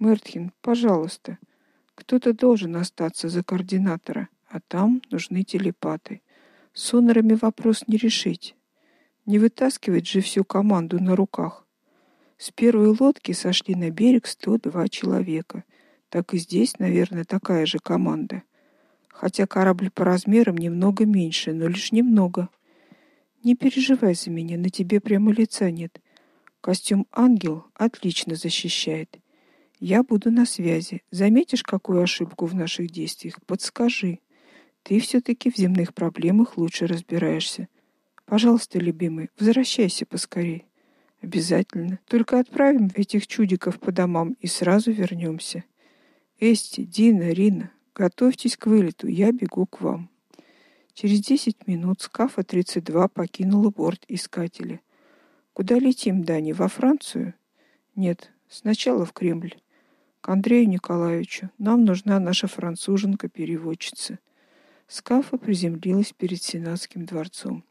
Мертхин, пожалуйста. Кто-то должен остаться за координатора, а там нужны телепаты. С сонорами вопрос не решить. Не вытаскивать же всю команду на руках. С первой лодки сошли на берег 102 человека. Так и здесь, наверное, такая же команда. Хотя корабль по размерам немного меньше, но лишь немного. Не переживай за меня, на тебе прямо лица нет. Костюм ангел отлично защищает. Я буду на связи. Заметишь какую ошибку в наших действиях, подскажи. Ты все таки в земных проблемах лучше разбираешься. Пожалуйста, любимый, возвращайся поскорей. Обязательно. Только отправим этих чудиков по домам и сразу вернемся. Эсти, Дина, Рина, готовьтесь к вылету. Я бегу к вам. Через десять минут Скафа 32 покинула борт искателя. Куда летим, Дани? Во Францию? Нет, сначала в Кремль к Андрею Николаевичу. Нам нужна наша француженка-переводчица. Скафа приземлилась перед Сенатским дворцом.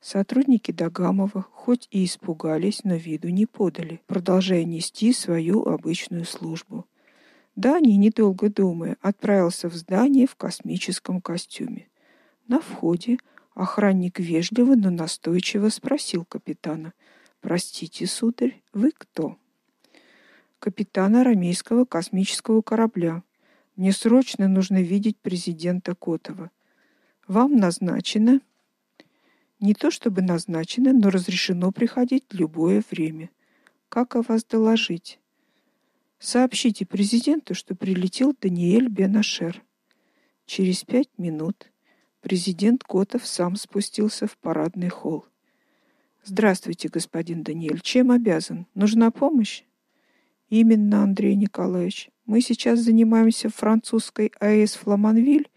Сотрудники Дагамова хоть и испугались, но виду не подали, продолжая нести свою обычную службу. Дани, недолго думая, отправился в здание в космическом костюме. На входе охранник вежливо, но настойчиво спросил капитана: "Простите, сударь, вы кто?" Капитана рамейского космического корабля. Мне срочно нужно видеть президента Котова. Вам назначено не то чтобы назначено, но разрешено приходить в любое время. Как о вас доложить? Сообщите президенту, что прилетел Даниэль Бенашер. Через пять минут президент Котов сам спустился в парадный холл. Здравствуйте, господин Даниэль. Чем обязан? Нужна помощь? Именно, Андрей Николаевич. Мы сейчас занимаемся французской АЭС Фламанвиль,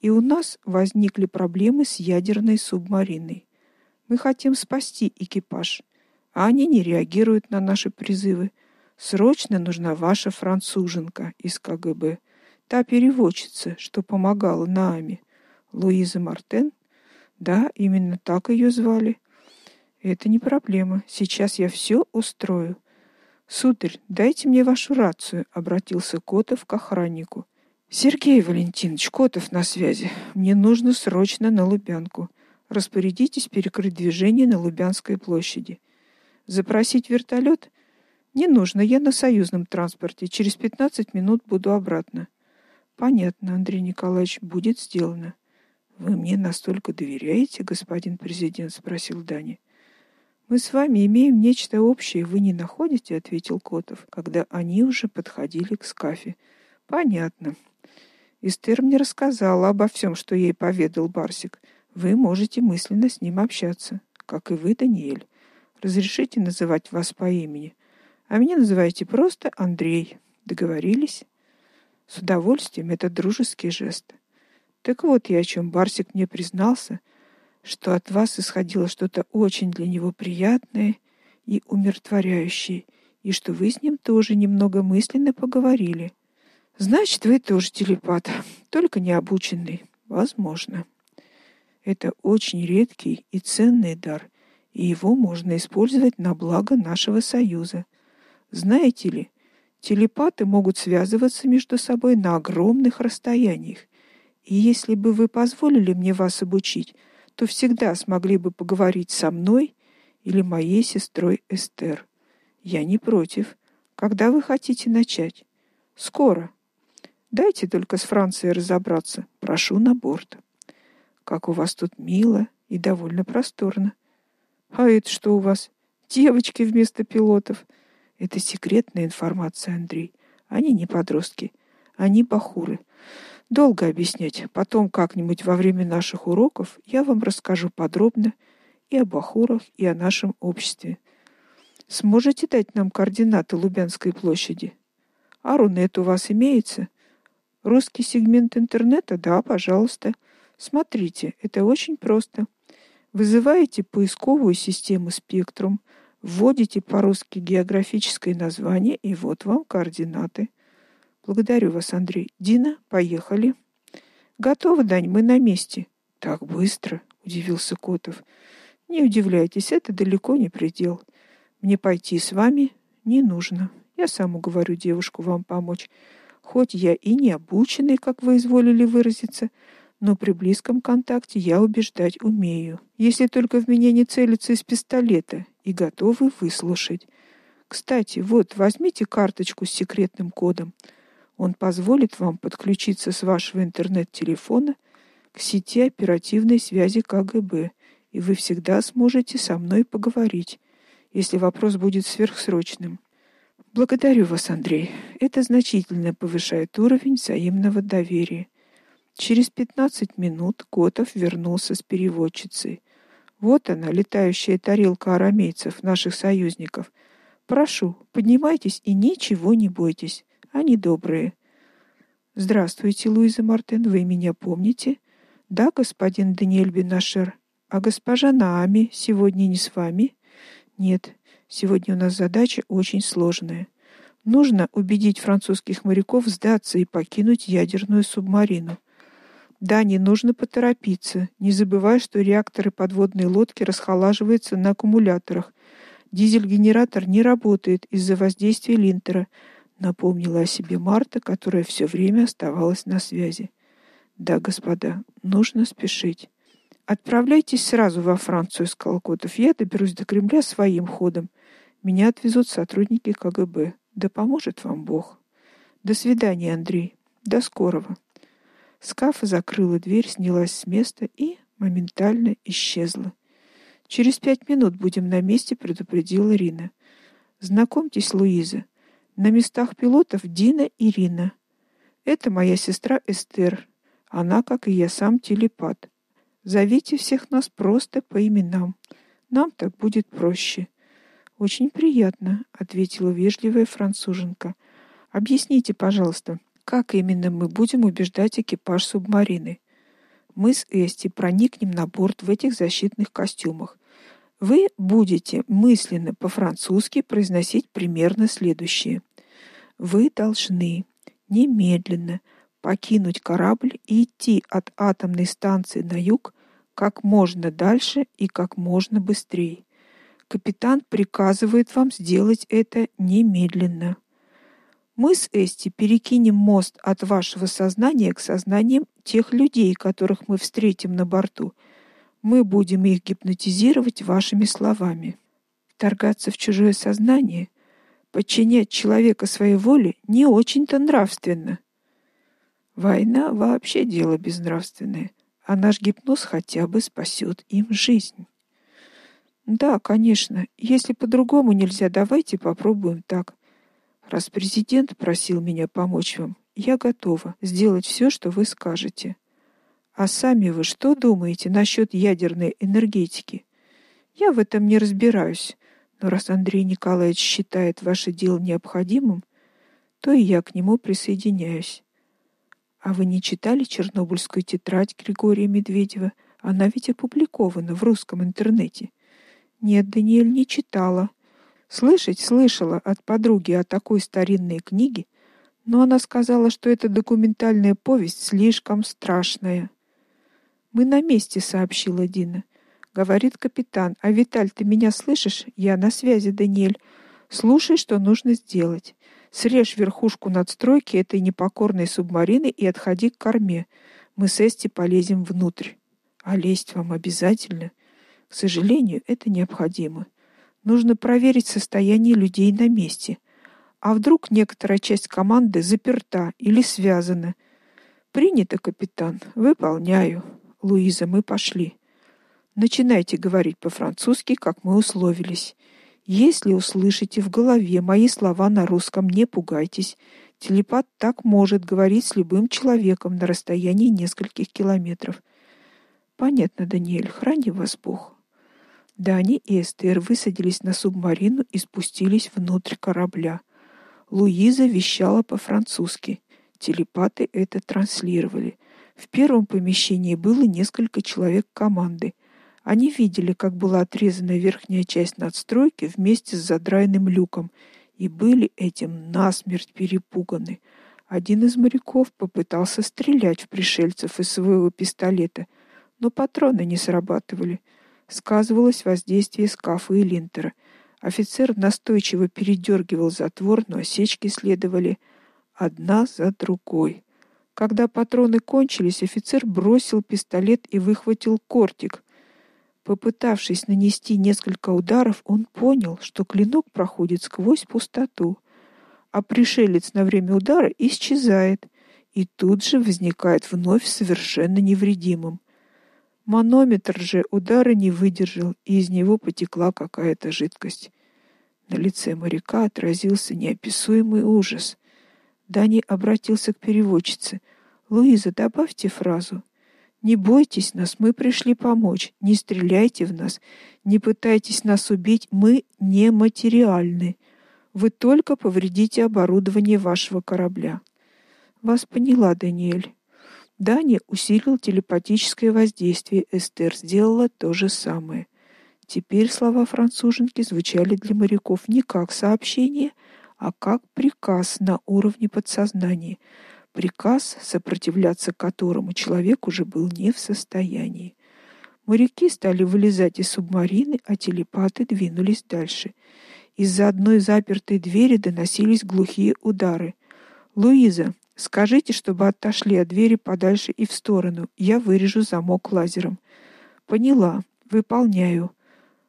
и у нас возникли проблемы с ядерной субмариной. Мы хотим спасти экипаж, а они не реагируют на наши призывы. Срочно нужна ваша француженка из КГБ, та переводчица, что помогала Нааме, Луиза Мартен. Да, именно так ее звали. Это не проблема. Сейчас я все устрою. Сударь, дайте мне вашу рацию, обратился Котов к охраннику. Сергей Валентинович Котов на связи. Мне нужно срочно на Лубянку. Распорядитесь перекрыть движение на Лубянской площади. Запросить вертолет? Не нужно, я на союзном транспорте. Через 15 минут буду обратно. Понятно, Андрей Николаевич, будет сделано. Вы мне настолько доверяете, господин президент, спросил Дани. Мы с вами имеем нечто общее, вы не находите, ответил Котов, когда они уже подходили к скафе. Понятно. Эстер мне рассказала обо всем, что ей поведал Барсик. Вы можете мысленно с ним общаться, как и вы, Даниэль. Разрешите называть вас по имени, а меня называйте просто Андрей. Договорились? С удовольствием, это дружеский жест. Так вот, я о чем Барсик мне признался — что от вас исходило что-то очень для него приятное и умиротворяющее, и что вы с ним тоже немного мысленно поговорили. Значит, вы тоже телепат, только не обученный, возможно. Это очень редкий и ценный дар, и его можно использовать на благо нашего союза. Знаете ли, телепаты могут связываться между собой на огромных расстояниях. И если бы вы позволили мне вас обучить, то всегда смогли бы поговорить со мной или моей сестрой Эстер. Я не против. Когда вы хотите начать? Скоро. Дайте только с Францией разобраться. Прошу на борт. Как у вас тут мило и довольно просторно. А это что у вас? Девочки вместо пилотов. Это секретная информация, Андрей. Они не подростки, они бахуры. Долго объяснять. Потом как-нибудь во время наших уроков я вам расскажу подробно и об Ахурах, и о нашем обществе. Сможете дать нам координаты Лубянской площади? А Рунет у вас имеется? Русский сегмент интернета? Да, пожалуйста. Смотрите, это очень просто. Вызываете поисковую систему Spectrum, вводите по-русски географическое название, и вот вам координаты. Благодарю вас, Андрей. Дина, поехали. Готово, Дань, мы на месте. Так быстро, удивился Котов. Не удивляйтесь, это далеко не предел. Мне пойти с вами не нужно. Я сам уговорю девушку вам помочь. Хоть я и не обученный, как вы изволили выразиться, но при близком контакте я убеждать умею. Если только в меня не целятся из пистолета и готовы выслушать. Кстати, вот, возьмите карточку с секретным кодом. Он позволит вам подключиться с вашего интернет-телефона к сети оперативной связи КГБ, и вы всегда сможете со мной поговорить, если вопрос будет сверхсрочным. Благодарю вас, Андрей. Это значительно повышает уровень взаимного доверия. Через 15 минут Котов вернулся с переводчицей. Вот она, летающая тарелка арамейцев, наших союзников. Прошу, поднимайтесь и ничего не бойтесь. Они добрые. Здравствуйте, Луиза Мартен, вы меня помните? Да, господин Даниэль Бенашер. А госпожа Наами сегодня не с вами? Нет. Сегодня у нас задача очень сложная. Нужно убедить французских моряков сдаться и покинуть ядерную субмарину. Да, не нужно поторопиться. Не забывай, что реакторы подводной лодки расхолаживаются на аккумуляторах. Дизель-генератор не работает из-за воздействия линтера, напомнила о себе Марта, которая все время оставалась на связи. Да, господа, нужно спешить. Отправляйтесь сразу во Францию, сказал Котов. Я доберусь до Кремля своим ходом. Меня отвезут сотрудники КГБ. Да поможет вам Бог. До свидания, Андрей. До скорого. Скафа закрыла дверь, снялась с места и моментально исчезла. Через пять минут будем на месте, предупредила Ирина. Знакомьтесь, Луиза. На местах пилотов Дина и Ирина. Это моя сестра Эстер. Она, как и я сам, телепат. Зовите всех нас просто по именам. Нам так будет проще. Очень приятно, ответила вежливая француженка. Объясните, пожалуйста, как именно мы будем убеждать экипаж субмарины? Мы с Эсти проникнем на борт в этих защитных костюмах. Вы будете мысленно по-французски произносить примерно следующее: Вы должны немедленно покинуть корабль и идти от атомной станции на юг как можно дальше и как можно быстрее. Капитан приказывает вам сделать это немедленно. Мы с Эсти перекинем мост от вашего сознания к сознаниям тех людей, которых мы встретим на борту. Мы будем их гипнотизировать вашими словами. Вторгаться в чужое сознание, подчинять человека своей воле не очень-то нравственно. Война вообще дело безнравственное а наш гипноз хотя бы спасет им жизнь. Да, конечно. Если по-другому нельзя, давайте попробуем так. Раз президент просил меня помочь вам, я готова сделать все, что вы скажете. А сами вы что думаете насчет ядерной энергетики? Я в этом не разбираюсь, но раз Андрей Николаевич считает ваше дело необходимым, то и я к нему присоединяюсь. А вы не читали Чернобыльскую тетрадь Григория Медведева? Она ведь опубликована в русском интернете. Нет, Даниэль не читала. Слышать слышала от подруги о такой старинной книге, но она сказала, что эта документальная повесть слишком страшная. Мы на месте, сообщила Дина. Говорит капитан: "А Виталь, ты меня слышишь? Я на связи, Даниэль. Слушай, что нужно сделать. Срежь верхушку надстройки этой непокорной субмарины и отходи к корме. Мы с Эсти полезем внутрь. А лезть вам обязательно? К сожалению, это необходимо. Нужно проверить состояние людей на месте. А вдруг некоторая часть команды заперта или связана? Принято, капитан. Выполняю. Луиза, мы пошли. Начинайте говорить по-французски, как мы условились. Если услышите в голове мои слова на русском, не пугайтесь. Телепат так может говорить с любым человеком на расстоянии нескольких километров. Понятно, Даниэль, храни вас Бог. Дани и Эстер высадились на субмарину и спустились внутрь корабля. Луиза вещала по-французски. Телепаты это транслировали. В первом помещении было несколько человек команды — они видели, как была отрезана верхняя часть надстройки вместе с задраенным люком, и были этим насмерть перепуганы. Один из моряков попытался стрелять в пришельцев из своего пистолета, но патроны не срабатывали. Сказывалось воздействие скафа и линтера. Офицер настойчиво передергивал затвор, но осечки следовали одна за другой. Когда патроны кончились, офицер бросил пистолет и выхватил кортик. Попытавшись нанести несколько ударов, он понял, что клинок проходит сквозь пустоту, а пришелец на время удара исчезает и тут же возникает вновь совершенно невредимым. Манометр же удара не выдержал, и из него потекла какая-то жидкость. На лице моряка отразился неописуемый ужас. Дани обратился к переводчице. Луиза, добавьте фразу. Не бойтесь нас, мы пришли помочь. Не стреляйте в нас, не пытайтесь нас убить, мы не материальны. Вы только повредите оборудование вашего корабля. Вас поняла, Даниэль. Дани усилил телепатическое воздействие, Эстер сделала то же самое. Теперь слова француженки звучали для моряков не как сообщение, а как приказ на уровне подсознания приказ, сопротивляться которому человек уже был не в состоянии. Моряки стали вылезать из субмарины, а телепаты двинулись дальше. Из-за одной запертой двери доносились глухие удары. Луиза, скажите, чтобы отошли от двери подальше и в сторону. Я вырежу замок лазером. Поняла. Выполняю.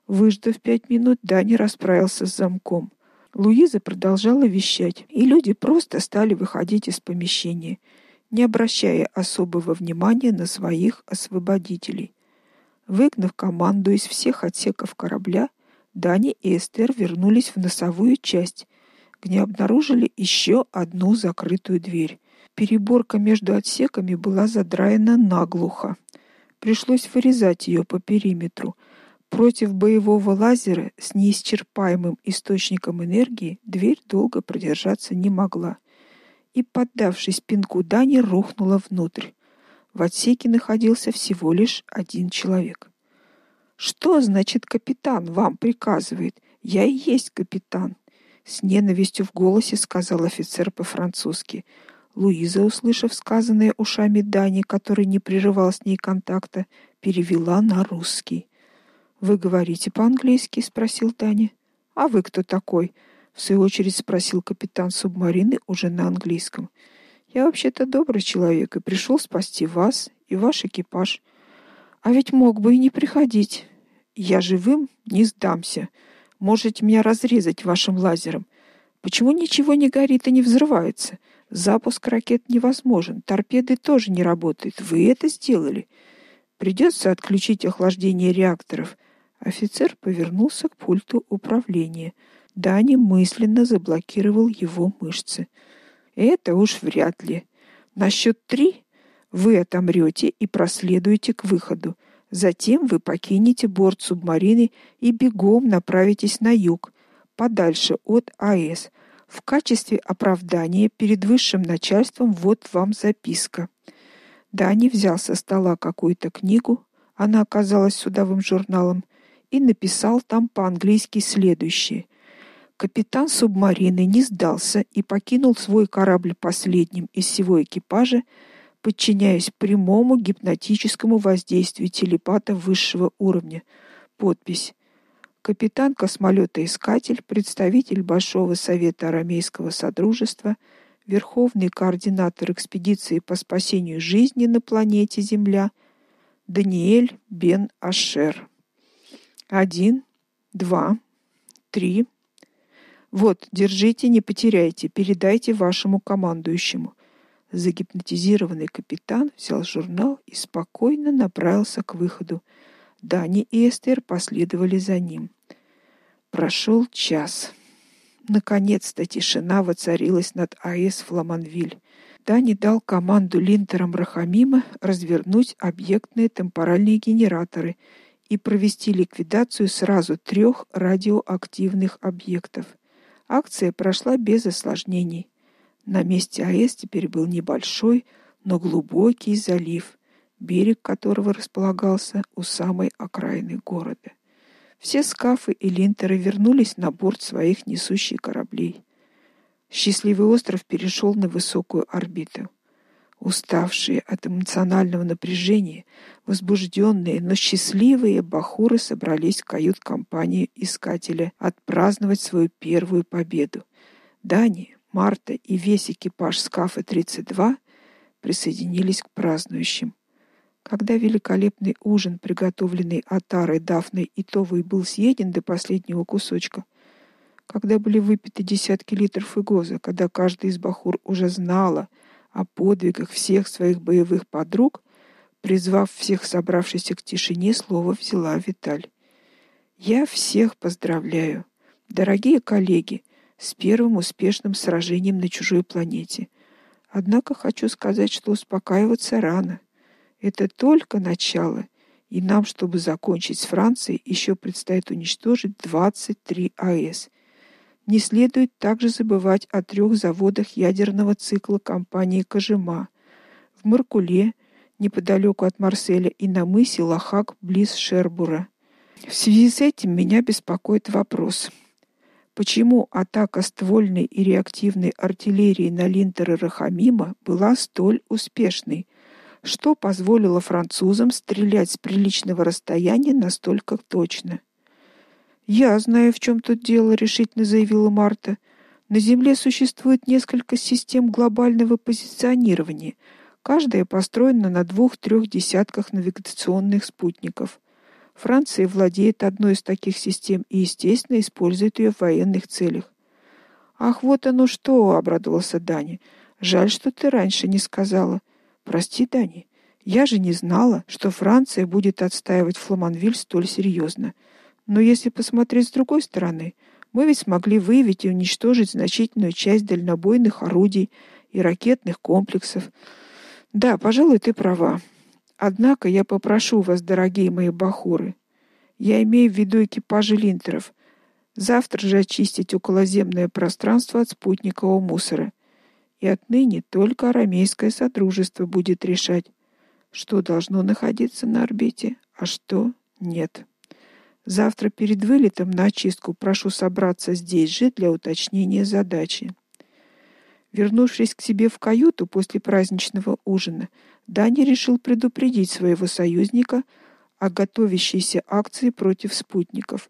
Выждав пять минут, Дани расправился с замком. Луиза продолжала вещать, и люди просто стали выходить из помещения, не обращая особого внимания на своих освободителей. Выгнав команду из всех отсеков корабля, Дани и Эстер вернулись в носовую часть, где обнаружили еще одну закрытую дверь. Переборка между отсеками была задраена наглухо. Пришлось вырезать ее по периметру, Против боевого лазера с неисчерпаемым источником энергии дверь долго продержаться не могла. И, поддавшись пинку Дани, рухнула внутрь. В отсеке находился всего лишь один человек. Что значит капитан вам приказывает? Я и есть капитан, с ненавистью в голосе сказал офицер по-французски. Луиза, услышав сказанное ушами Дани, который не прерывал с ней контакта, перевела на русский. Вы говорите по-английски, спросил Таня. А вы кто такой? В свою очередь спросил капитан субмарины уже на английском. Я вообще-то добрый человек и пришел спасти вас и ваш экипаж. А ведь мог бы и не приходить. Я живым не сдамся. Можете меня разрезать вашим лазером. Почему ничего не горит и не взрывается? Запуск ракет невозможен, торпеды тоже не работают. Вы это сделали. Придется отключить охлаждение реакторов. Офицер повернулся к пульту управления. Дани мысленно заблокировал его мышцы. Это уж вряд ли. На счет три вы отомрете и проследуете к выходу. Затем вы покинете борт субмарины и бегом направитесь на юг, подальше от АЭС. В качестве оправдания перед высшим начальством вот вам записка. Дани взял со стола какую-то книгу, она оказалась судовым журналом, и написал там по-английски следующее: Капитан субмарины не сдался и покинул свой корабль последним из всего экипажа, подчиняясь прямому гипнотическому воздействию телепата высшего уровня. Подпись: Капитан космолета-искатель, представитель Большого совета арамейского содружества, верховный координатор экспедиции по спасению жизни на планете Земля Даниэль Бен Ашер. Один, два, три. Вот, держите, не потеряйте, передайте вашему командующему. Загипнотизированный капитан взял журнал и спокойно направился к выходу. Дани и Эстер последовали за ним. Прошел час. Наконец-то тишина воцарилась над АЭС Фламанвиль. Дани дал команду линтерам Рахамима развернуть объектные темпоральные генераторы и провести ликвидацию сразу трех радиоактивных объектов. Акция прошла без осложнений. На месте АЭС теперь был небольшой, но глубокий залив, берег которого располагался у самой окраины города. Все скафы и линтеры вернулись на борт своих несущих кораблей. Счастливый остров перешел на высокую орбиту. Уставшие от эмоционального напряжения, возбужденные, но счастливые бахуры собрались в кают-компанию искателя отпраздновать свою первую победу. Дани, Марта и весь экипаж Скафа 32 присоединились к празднующим. Когда великолепный ужин, приготовленный Атарой, Дафной и Товой, был съеден до последнего кусочка, когда были выпиты десятки литров игоза, когда каждый из бахур уже знала о подвигах всех своих боевых подруг, призвав всех собравшихся к тишине, слово взяла Виталь. Я всех поздравляю, дорогие коллеги, с первым успешным сражением на чужой планете. Однако хочу сказать, что успокаиваться рано. Это только начало, и нам, чтобы закончить с Францией, еще предстоит уничтожить 23 АЭС. Не следует также забывать о трех заводах ядерного цикла компании Кожема в Маркуле, неподалеку от Марселя, и на мысе Лахак близ Шербура. В связи с этим меня беспокоит вопрос: почему атака ствольной и реактивной артиллерии на Линтер и Рахамима была столь успешной? Что позволило французам стрелять с приличного расстояния настолько точно? Я знаю, в чем тут дело, решительно заявила Марта. На Земле существует несколько систем глобального позиционирования. Каждая построена на двух-трех десятках навигационных спутников. Франция владеет одной из таких систем и, естественно, использует ее в военных целях. Ах, вот оно что, обрадовался Дани. Жаль, что ты раньше не сказала. Прости, Дани. Я же не знала, что Франция будет отстаивать Фламанвиль столь серьезно. Но если посмотреть с другой стороны, мы ведь смогли выявить и уничтожить значительную часть дальнобойных орудий и ракетных комплексов. Да, пожалуй, ты права. Однако я попрошу вас, дорогие мои бахуры, я имею в виду экипажи линтеров, завтра же очистить околоземное пространство от спутникового мусора. И отныне только арамейское содружество будет решать, что должно находиться на орбите, а что нет. Завтра перед вылетом на очистку прошу собраться здесь же для уточнения задачи. Вернувшись к себе в каюту после праздничного ужина, Дани решил предупредить своего союзника о готовящейся акции против спутников.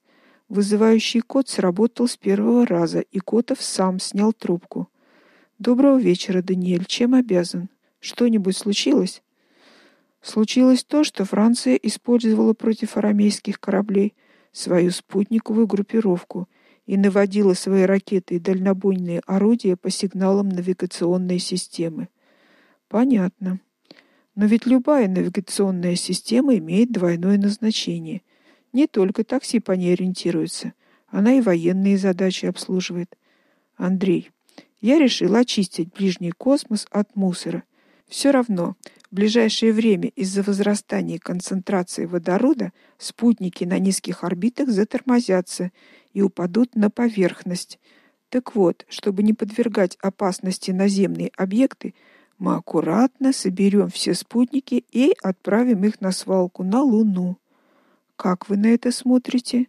Вызывающий код сработал с первого раза, и Котов сам снял трубку. Доброго вечера, Даниэль. Чем обязан? Что-нибудь случилось? Случилось то, что Франция использовала против арамейских кораблей свою спутниковую группировку и наводила свои ракеты и дальнобойные орудия по сигналам навигационной системы. Понятно. Но ведь любая навигационная система имеет двойное назначение. Не только такси по ней ориентируется, она и военные задачи обслуживает. Андрей, я решил очистить ближний космос от мусора. Все равно в ближайшее время из-за возрастания концентрации водорода спутники на низких орбитах затормозятся и упадут на поверхность. Так вот, чтобы не подвергать опасности наземные объекты, мы аккуратно соберем все спутники и отправим их на свалку на Луну. Как вы на это смотрите?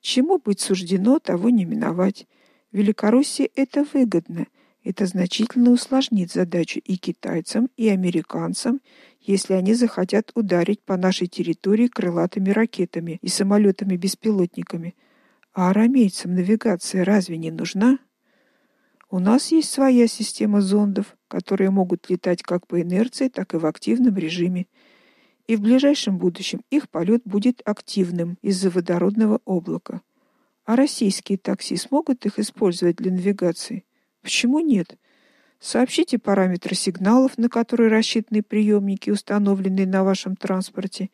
Чему быть суждено, того не миновать. Великороссии это выгодно. Это значительно усложнит задачу и китайцам, и американцам, если они захотят ударить по нашей территории крылатыми ракетами и самолетами-беспилотниками. А арамейцам навигация разве не нужна? У нас есть своя система зондов, которые могут летать как по инерции, так и в активном режиме. И в ближайшем будущем их полет будет активным из-за водородного облака. А российские такси смогут их использовать для навигации? Почему нет? Сообщите параметры сигналов, на которые рассчитаны приемники, установленные на вашем транспорте,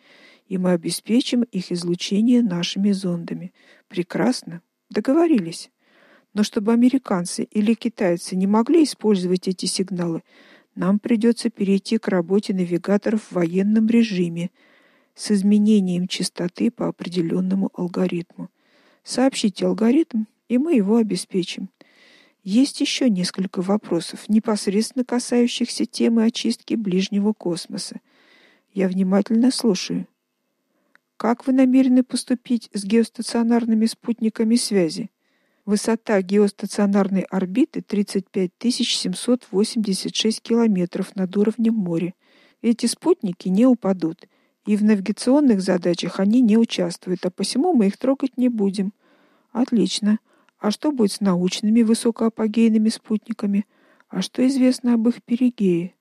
и мы обеспечим их излучение нашими зондами. Прекрасно. Договорились. Но чтобы американцы или китайцы не могли использовать эти сигналы, нам придется перейти к работе навигаторов в военном режиме с изменением частоты по определенному алгоритму. Сообщите алгоритм, и мы его обеспечим. Есть еще несколько вопросов, непосредственно касающихся темы очистки ближнего космоса. Я внимательно слушаю. Как вы намерены поступить с геостационарными спутниками связи? Высота геостационарной орбиты 35 786 километров над уровнем моря. Эти спутники не упадут, и в навигационных задачах они не участвуют, а посему мы их трогать не будем. Отлично. А что будет с научными высокоапогейными спутниками? А что известно об их перигее?